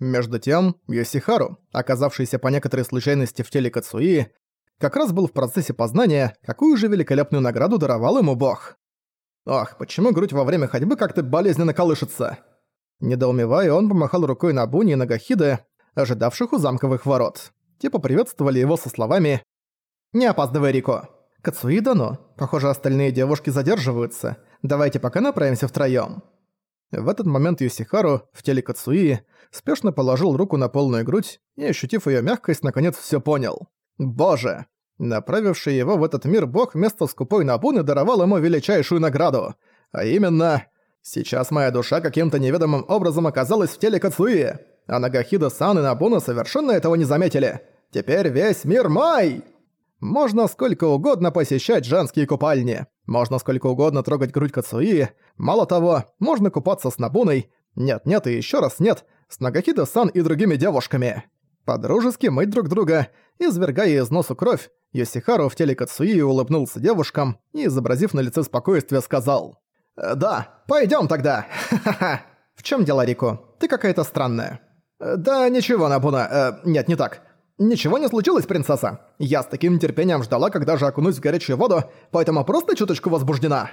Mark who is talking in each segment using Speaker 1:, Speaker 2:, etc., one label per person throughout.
Speaker 1: Между тем, Йосихару, оказавшийся по некоторой случайности в теле Кацуи, как раз был в процессе познания, какую же великолепную награду даровал ему бог. Ох, почему грудь во время ходьбы как-то болезненно колышется? Недоумевая, он помахал рукой на Буни и Нагахиде, ожидавших у замковых ворот. Те поприветствовали его со словами «Не опаздывай, Рико». «Кацуи дано. Похоже, остальные девушки задерживаются. Давайте пока направимся втроём». В этот момент Юсихару, в теле Кацуи, спешно положил руку на полную грудь и, ощутив её мягкость, наконец всё понял. Боже! Направивший его в этот мир бог вместо скупой Набуны даровал ему величайшую награду. А именно... Сейчас моя душа каким-то неведомым образом оказалась в теле Кацуи, а Нагахида-сан и Набуна совершенно этого не заметили. Теперь весь мир мой! Можно сколько угодно посещать женские купальни. Можно сколько угодно трогать грудь Кацуи. Мало того, можно купаться с Набуной. Нет-нет и еще раз нет. С Нагахида-сан и другими девушками. Подружески мыть друг друга, извергая из носу кровь, Йосихару в теле Кацуи улыбнулся девушкам и, изобразив на лице спокойствие, сказал «Э, «Да, пойдем тогда! Ха-ха-ха! В чем дело, Рико? Ты какая-то странная». «Э, «Да ничего, Набуна, э, нет, не так. Ничего не случилось, принцесса. Я с таким терпением ждала, когда же окунусь в горячую воду, поэтому просто чуточку возбуждена».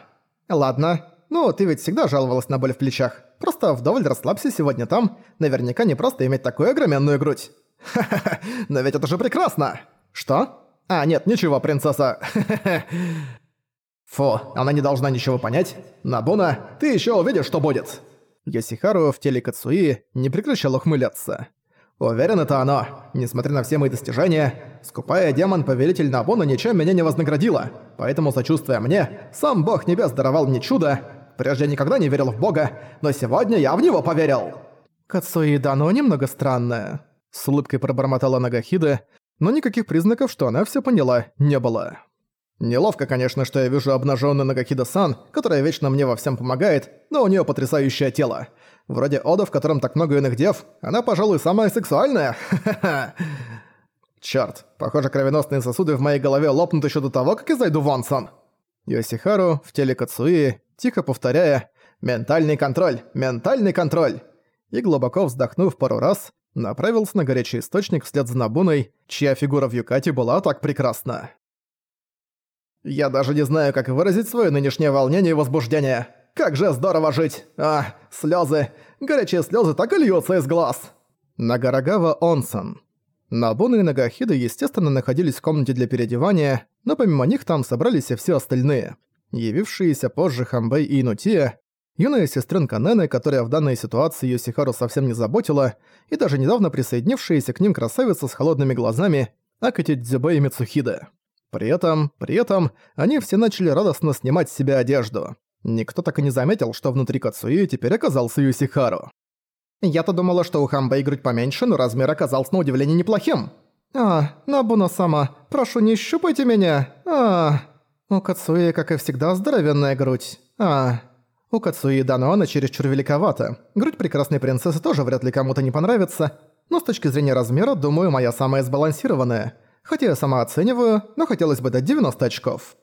Speaker 1: «Ладно. Ну, ты ведь всегда жаловалась на боль в плечах. Просто вдоволь расслабься сегодня там. Наверняка не просто иметь такую огроменную грудь». «Ха-ха-ха, но ведь это же прекрасно!» «Что?» «А, нет, ничего, принцесса. Фу, она не должна ничего понять. Набуна, ты еще увидишь, что будет!» Йосихару в теле Кацуи не прекращал ухмыляться. «Уверен, это оно. Несмотря на все мои достижения, скупая демон-повелитель Набуна ничем меня не вознаградила. Поэтому, сочувствуя мне, сам бог небес даровал мне чудо. Прежде я никогда не верил в бога, но сегодня я в него поверил!» Кацуи Дано немного странная. С улыбкой пробормотала Нагахида, но никаких признаков, что она все поняла, не было. Неловко, конечно, что я вижу обнаженную Нагахида-сан, которая вечно мне во всем помогает, но у нее потрясающее тело. Вроде Ода, в котором так много иных дев, она, пожалуй, самая сексуальная. Чёрт, похоже, кровеносные сосуды в моей голове лопнут еще до того, как я зайду в Онсон. Йосихару в теле Кацуи, тихо повторяя «Ментальный контроль! Ментальный контроль!» и, глубоко вздохнув пару раз, направился на горячий источник вслед за Набуной, чья фигура в Юкате была так прекрасна. Я даже не знаю, как выразить свое нынешнее волнение и возбуждение. Как же здорово жить! А, слезы! Горячие слезы так и льются из глаз! Нагарагава Онсон. Набуна и Нагахида, естественно, находились в комнате для переодевания, но помимо них там собрались и все остальные. Явившиеся позже Хамбэй и Инутия, юная сестренка Нены, которая в данной ситуации Йосихару совсем не заботила, и даже недавно присоединившаяся к ним красавица с холодными глазами Акати Дзюбэ и Мицухида. При этом, при этом, они все начали радостно снимать с себя одежду. Никто так и не заметил, что внутри Кацуи теперь оказался Юсихару. Я-то думала, что у Хамбэй грудь поменьше, но размер оказался на удивление неплохим. «А, Набуна-сама, прошу, не щупайте меня! А, у Кацуи, как и всегда, здоровенная грудь. А, у Кацуи она чересчур великовата. Грудь прекрасной принцессы тоже вряд ли кому-то не понравится, но с точки зрения размера, думаю, моя самая сбалансированная. Хотя я сама оцениваю, но хотелось бы дать 90 очков.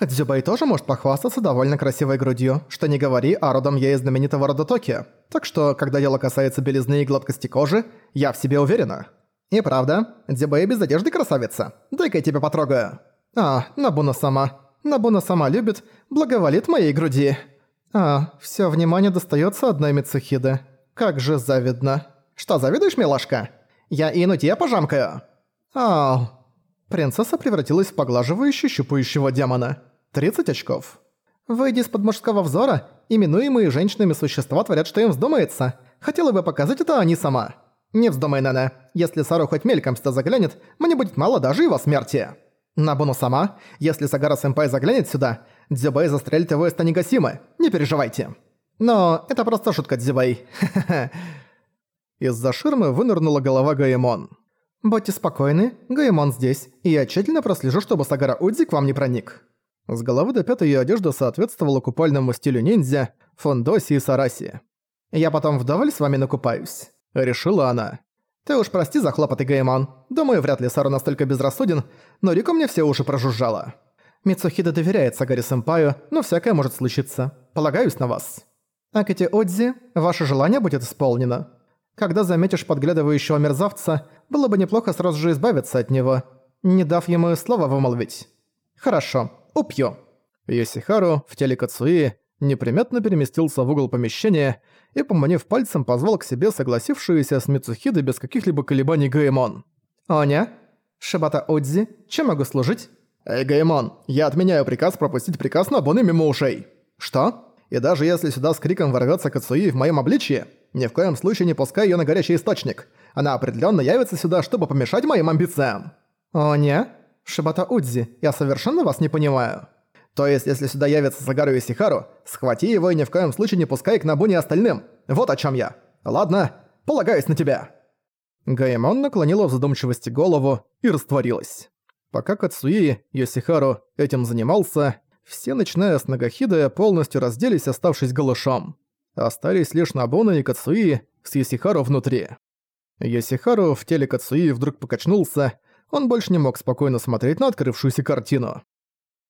Speaker 1: Дзюбэй тоже может похвастаться довольно красивой грудью, что не говори, а родом я из знаменитого рода Токи. Так что, когда дело касается белизны и гладкости кожи, я в себе уверена. И правда, Дзюбэй без одежды красавица. Дай-ка я тебя потрогаю. А, Набуна сама. Набуна сама любит, благоволит моей груди. А, все внимание достается одной Мицухиде. Как же завидно. Что, завидуешь, милашка? Я и Инутия пожамкаю. Ау. Принцесса превратилась в поглаживающую щупающего демона. 30 очков. Выйди из-под мужского взора, именуемые женщинами существа творят, что им вздумается. Хотела бы показать это они сама. Не вздумай, Нана. Если Сару хоть мельком сюда заглянет, мне будет мало даже его смерти. Нобуна-сама, если Сагара-сэмпай заглянет сюда, Дзюбэй застрелит его из Танигасимы, не переживайте. Но это просто шутка, Дзюбэй. Из-за ширмы вынырнула голова Гаэмон. «Будьте спокойны, Гаэмон здесь, и я тщательно прослежу, чтобы Сагара Удзи к вам не проник». С головы до пят ее одежда соответствовала купальному стилю ниндзя, фондоси и сараси. «Я потом вдоволь с вами накупаюсь», — решила она. «Ты уж прости за хлопоты, Гаэмон. Думаю, вряд ли Сару настолько безрассуден, но Рико мне все уши прожужжала. Мицухида доверяет Сагари-сэмпаю, но всякое может случиться. Полагаюсь на вас. Акати Одзи, ваше желание будет исполнено. Когда заметишь подглядывающего мерзавца, было бы неплохо сразу же избавиться от него, не дав ему слова вымолвить. Хорошо, упью. Йосихару в теле Кацуи неприметно переместился в угол помещения и, поманив пальцем, позвал к себе согласившуюся с Мицухидой без каких-либо колебаний Гаэмон. «Оня? Шибата Одзи? Чем могу служить?» «Эй, Гаэмон, я отменяю приказ пропустить приказ на Боны мимо ушей». «Что? И даже если сюда с криком ворвётся Кацуи в моем обличье, ни в коем случае не пускай её на горячий источник. Она определённо явится сюда, чтобы помешать моим амбициям». «О, не? Шибата Удзи, я совершенно вас не понимаю». То есть, если сюда явится Сагару и Сихару, схвати его и ни в коем случае не пускай к Набуне остальным. Вот о чем я. Ладно, полагаюсь на тебя». Гаэмон наклонила в задумчивости голову и растворилась. Пока Кацуи, Йосихару, этим занимался, все, начиная с Нагахида, полностью разделись, оставшись голышом. Остались лишь Набуна и Кацуи с Йосихару внутри. Йосихару в теле Кацуи вдруг покачнулся, он больше не мог спокойно смотреть на открывшуюся картину.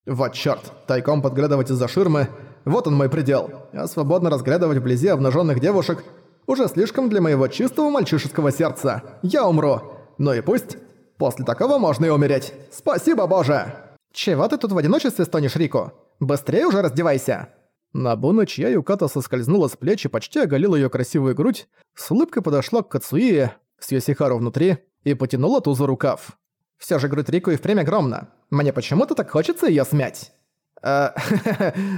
Speaker 1: Вот чёрт, тайком подглядывать из-за ширмы – вот он мой предел. А свободно разглядывать вблизи обнаженных девушек – уже слишком для моего чистого мальчишеского сердца. Я умру. Ну и пусть. После такого можно и умереть. Спасибо, Боже! Чего ты тут в одиночестве стонешь, Рико? Быстрее уже раздевайся!» Набуна, чья юката соскользнула с плеч и почти оголила её красивую грудь, с улыбкой подошла к Кацуие, с Йосихару внутри, и потянула ту за рукав. Всё же грудь Рико и впрямь огромна. Мне почему-то так хочется её смять. А,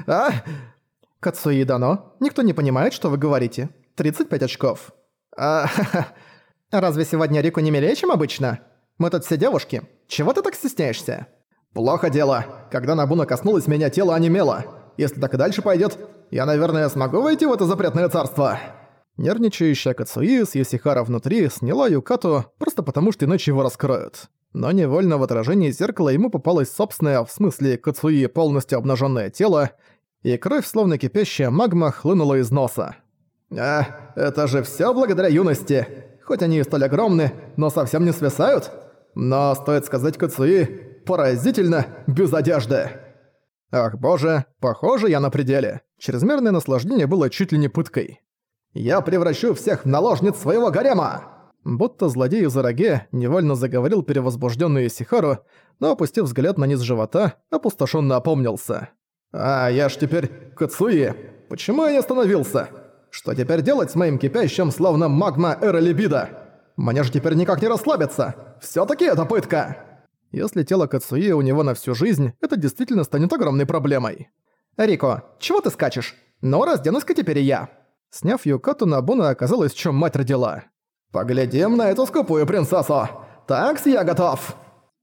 Speaker 1: а? Кацуи Дано, никто не понимает, что вы говорите. 35 очков. А, разве сегодня Рику не милее, чем обычно? Мы тут все девушки. Чего ты так стесняешься? Плохо дело. Когда Набуна коснулась меня, тело онемело. Если так и дальше пойдет, я, наверное, смогу войти в это запретное царство. Нервничающая Кацуи с Йосихара внутри сняла Юкату просто потому, что иначе его раскроют но невольно в отражении зеркала ему попалось собственное, в смысле Кацуи, полностью обнаженное тело, и кровь, словно кипящая магма, хлынула из носа. «А, это же все благодаря юности. Хоть они и столь огромны, но совсем не свисают. Но, стоит сказать Кацуи, поразительно без одежды». Ах боже, похоже, я на пределе. Чрезмерное наслаждение было чуть ли не пыткой. «Я превращу всех в наложниц своего гарема!» Будто злодей из Араге невольно заговорил перевозбужденный Исихару, но, опустив взгляд на низ живота, опустошенно опомнился. «А, я ж теперь Кацуи. Почему я не остановился? Что теперь делать с моим кипящим, словно магма эра либидо? Мне же теперь никак не расслабиться. все таки это пытка!» Если тело Кацуи у него на всю жизнь, это действительно станет огромной проблемой. «Рико, чего ты скачешь? Ну, разденусь-ка теперь я!» Сняв Юкату, Набуна оказалось, чем мать родила. «Поглядим на эту скупую принцессу! Такс, я готов!»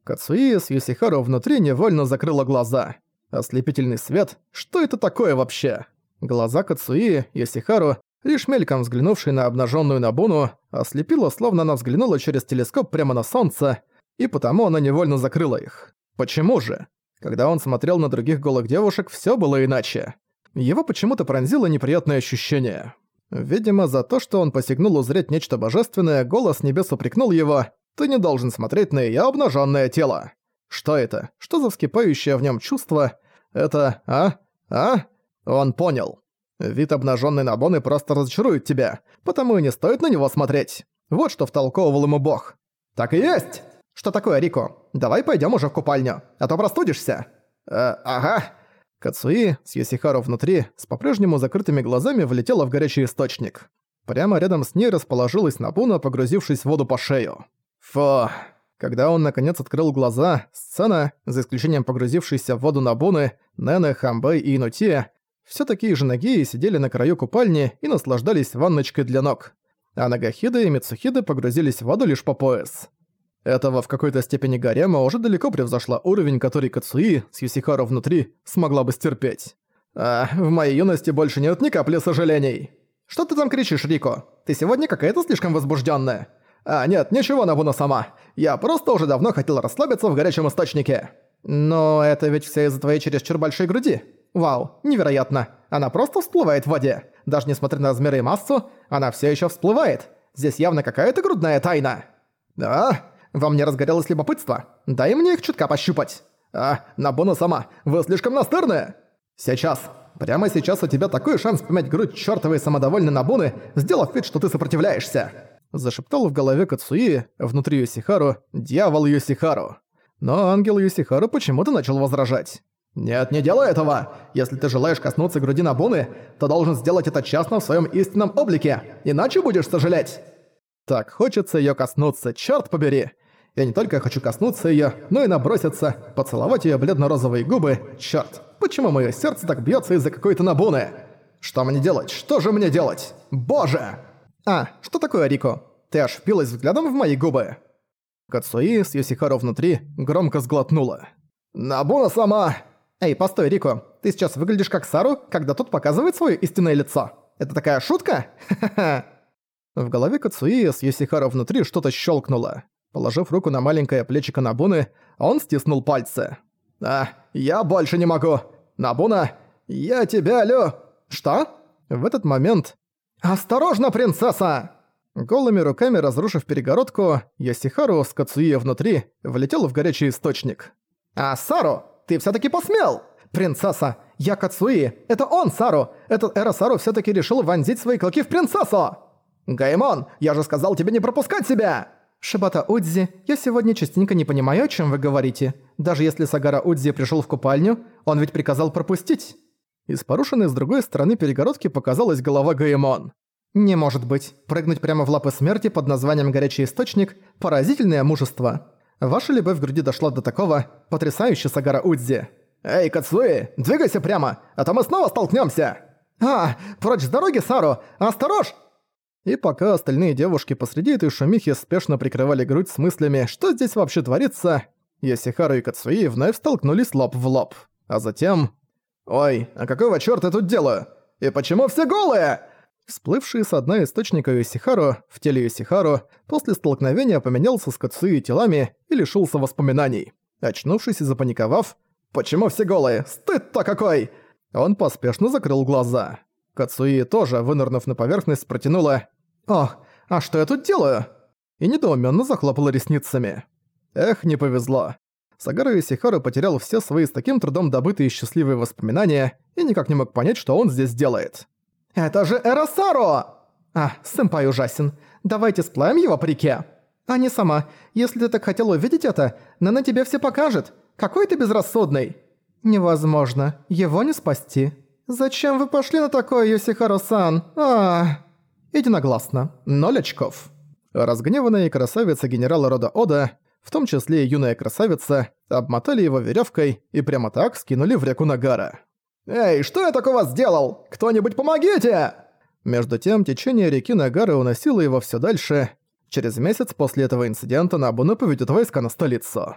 Speaker 1: Кацуи с Юсихару внутри невольно закрыла глаза. Ослепительный свет? Что это такое вообще? Глаза Кацуи, Юсихару, лишь мельком взглянувший на обнаженную Набуну, ослепило, словно она взглянула через телескоп прямо на солнце, и потому она невольно закрыла их. Почему же? Когда он смотрел на других голых девушек, все было иначе. Его почему-то пронзило неприятное ощущение. Видимо, за то, что он посягнул узреть нечто божественное, голос небес упрекнул его «Ты не должен смотреть на её обнажённое тело». Что это? Что за вскипающее в нём чувство? Это... а? А? Он понял. Вид обнажённой Набоны просто разочарует тебя, потому и не стоит на него смотреть. Вот что втолковывал ему бог. «Так и есть!» «Что такое, Рико? Давай пойдём уже в купальню, а то простудишься». «Э, ага», Кацуи, с Йосихару внутри, с по-прежнему закрытыми глазами влетела в горячий источник. Прямо рядом с ней расположилась Набуна, погрузившись в воду по шею. Фу. Когда он наконец открыл глаза, сцена, за исключением погрузившейся в воду Набуны, Нэны, Хамбэй и Инути, все такие же ноги сидели на краю купальни и наслаждались ванночкой для ног. А Нагахида и Мицухида погрузились в воду лишь по пояс. Этого в какой-то степени гарема уже далеко превзошла уровень, который Кацуи с Юсихару внутри смогла бы стерпеть. А в моей юности больше нет ни капли сожалений. Что ты там кричишь, Рико? Ты сегодня какая-то слишком возбужденная. А, нет, ничего, Набуна сама. Я просто уже давно хотел расслабиться в горячем источнике. Но это ведь все из-за твоей чересчур большой груди. Вау, невероятно. Она просто всплывает в воде. Даже несмотря на размеры и массу, она все еще всплывает. Здесь явно какая-то грудная тайна. Да? Во мне разгорелось любопытство. Дай мне их чутка пощупать. А, Набуна сама, вы слишком настырные. Сейчас. Прямо сейчас у тебя такой шанс помять грудь чёртовой самодовольной Набуны, сделав вид, что ты сопротивляешься. Зашептал в голове Кацуи, внутри Юсихару, дьявол Юсихару. Но ангел Юсихару почему-то начал возражать. «Нет, не делай этого! Если ты желаешь коснуться груди Набуны, то должен сделать это честно в своем истинном облике, иначе будешь сожалеть!» Так хочется ее коснуться, черт побери! Я не только хочу коснуться ее, но и наброситься, поцеловать ее бледно-розовые губы. Черт, почему мое сердце так бьется из-за какой-то Набуны? Что мне делать? Что же мне делать? Боже! А, что такое, Рико? Ты аж впилась взглядом в мои губы. Кацуи с Йосихаро внутри громко сглотнула. «Набуна сама!» «Эй, постой, Рико, ты сейчас выглядишь как Сару, когда тот показывает свое истинное лицо. Это такая шутка? Ха-ха-ха!» В голове Кацуи с Йосихаро внутри что-то щелкнуло. Положив руку на маленькое плечико Набуны, он стиснул пальцы. «А, я больше не могу! Набуна, я тебя лю...» «Что?» В этот момент... «Осторожно, принцесса!» Голыми руками разрушив перегородку, Йосихару с Кацуи внутри влетел в горячий источник. «А Сару, ты всё-таки посмел! Принцесса, я Кацуи, это он, Сару! Этот Эра Сару всё-таки решил вонзить свои клыки в принцессу! Гаймон, я же сказал тебе не пропускать себя!» «Шибата Удзи, я сегодня частенько не понимаю, о чем вы говорите. Даже если Сагара Удзи пришел в купальню, он ведь приказал пропустить». Из порушенной с другой стороны перегородки показалась голова Гаймон. «Не может быть. Прыгнуть прямо в лапы смерти под названием «Горячий источник» – поразительное мужество. Ваша любовь в груди дошла до такого, потрясающе Сагара Удзи. «Эй, Кацуи, двигайся прямо, а то мы снова столкнемся. «А, прочь с дороги, Сару! Осторож!» И пока остальные девушки посреди этой шумихи спешно прикрывали грудь с мыслями, что здесь вообще творится, Йосихару и Кацуи вновь столкнулись лоб в лоб. А затем... «Ой, а какого чёрта тут делаю? И почему все голые?» Всплывший с дна источника Йосихару в теле Йосихару после столкновения поменялся с Кацуи телами и лишился воспоминаний. Очнувшись и запаниковав, «Почему все голые? Стыд-то какой!» Он поспешно закрыл глаза. Кацуи тоже, вынырнув на поверхность, протянула «Ох, а что я тут делаю?» И недоуменно захлопала ресницами. Эх, не повезло. Сагару Йосихару потерял все свои с таким трудом добытые счастливые воспоминания и никак не мог понять, что он здесь делает. «Это же Эросаро!» «А, сэмпай ужасен. Давайте сплавим его по реке». «А не сама. Если ты так хотел увидеть это, Нана тебе все покажет. Какой ты безрассудный!» «Невозможно. Его не спасти». «Зачем вы пошли на такое, Йосихаро-сан? а Единогласно. Ноль очков». Разгневанные красавица генерала рода Ода, в том числе и юная красавица, обмотали его веревкой и прямо так скинули в реку Нагара. «Эй, что я такого сделал? Кто-нибудь помогите!» Между тем, течение реки Нагары уносило его все дальше. Через месяц после этого инцидента Набуна поведет войска на столицу.